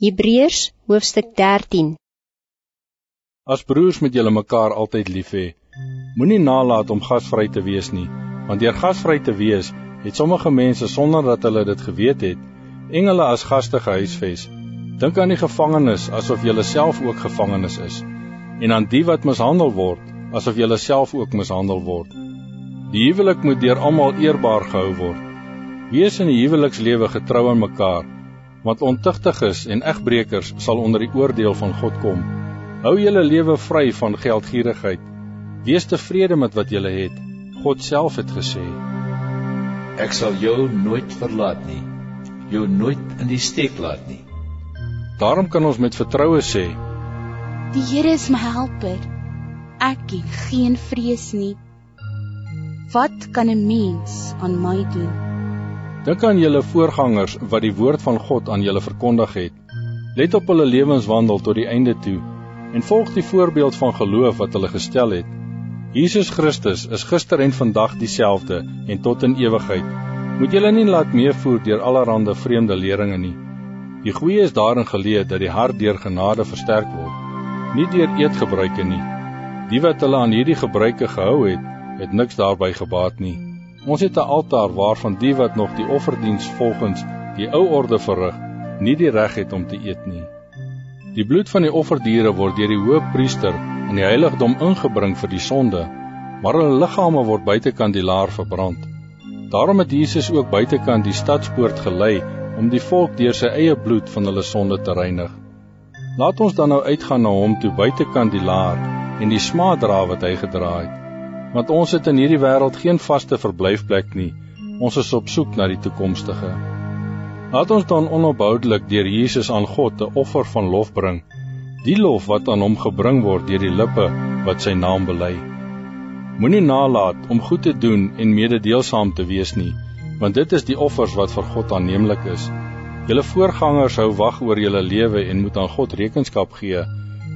Hebreërs hoofstuk 13 As broers met julle mekaar altyd lief hê, moenie nalat om gasvry te wees nie, want deur gasvry te wees, het sommige mense sonder dat hulle dit geweet het, engele as gaste gehuisves. Dink aan die gevangenes asof julle self ook gevangenes is, en aan die wat mishandel word, asof julle self ook mishandel word. Die huwelik moet deur almal eerbaar gehou word. Wees in die huwelikslewe getrou aan mekaar want ontugtiges en egbreekers sal onder die oordeel van God kom. Hou julle lewe vry van geldgierigheid. Wees tevrede met wat julle het. God self het gesê: Ek sal jou nooit verlaat nie. Jou nooit in die steek laat nie. Daarom kan ons met vertroue sê: Die Here is my helper. Ek het geen vrees nie. Wat kan 'n mens aan my doen? Dink aan julle voorgangers wat die woord van God aan julle verkondig het. Let op hulle lewenswandel tot die einde toe en volg die voorbeeld van geloof wat hulle gestel het. Jesus Christus is gister en vandag dieselfde en tot in ewigheid. Moet julle nie laat meevoer deur allerlei vreemde leringe nie. Die goeie is daarin geleë dat die hart deur genade versterk word, nie deur eetgebruike nie. Die wat hulle aan hierdie gebruike gehou het, het niks daarby gebaat nie. Ons het 'n altaar waarvan die wat nog die offerdiens volgens die ou orde verrig, nie die reg het om te eet nie. Die bloed van die offerdiere word deur die hoofpriester in die heiligdom ingebring vir die sonde, maar hulle liggame word buitekant die laar verbrand. Daarom het Jesus ook buitekant die stadspoort gelei om die volk deur sy eie bloed van hulle sonde te reinig. Laat ons dan nou uitgaan na hom toe buitekant die laar en die smaad dra wat hy gedra het want ons het in hierdie wêreld geen vaste verblyfplek nie. Ons is op soek na die toekomstige. Laat ons dan onophoudelik deur Jesus aan God 'n offer van lof bring, die lof wat aan hom gebring word deur die lippe wat sy naam bely. Moenie nalat om goed te doen en mededeelsaam te wees nie, want dit is die offers wat vir God aanneemlik is. Julle voorgangers hou wag oor julle lewe en moet aan God rekenskap gee.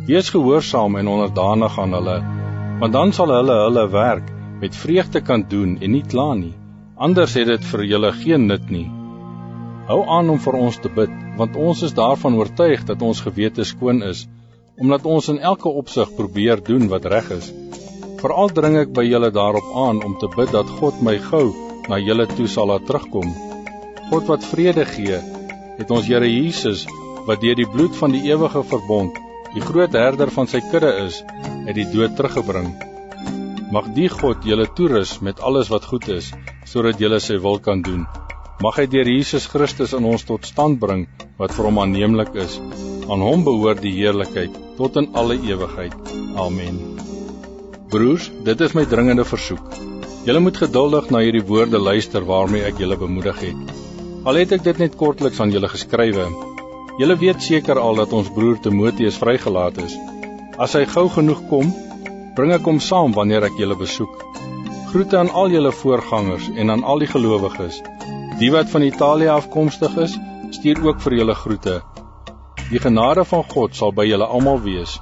Wees gehoorsaam en onderdanig aan hulle want dan sal hulle hulle werk met vreugde kan doen en nie kla nie. Anders het dit vir julle geen nut nie. Hou aan om vir ons te bid, want ons is daarvan oortuig dat ons gewete skoon is, omdat ons in elke opsig probeer doen wat reg is. Veral dring ek by julle daarop aan om te bid dat God my gou na julle toe sal laat terugkom. God wat vrede gee, het ons Here Jesus wat deur die bloed van die ewige verbond die groot herder van sy kudde is, uit die dood teruggebring. Mag die God julle toerus met alles wat goed is, sodat julle sy wil kan doen. Mag hy deur Jesus Christus in ons tot stand bring wat vir hom aanneemlik is. Aan hom behoort die heerlikheid tot in alle ewigheid. Amen. Broers, dit is my dringende versoek. Julle moet geduldig na hierdie woorde luister waarmee ek julle bemoedig het. Al het ek dit net kortliks aan julle geskrywe, Julle weet seker al dat ons broer Timoteus vrygelaat is. As hy gou genoeg kom, bring ek hom saam wanneer ek julle besoek. Groete aan al julle voorgangers en aan al die gelowiges. Die wat van Italië afkomstig is, stuur ook vir julle groete. Die genade van God sal by julle almal wees.